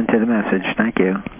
into the message. Thank you.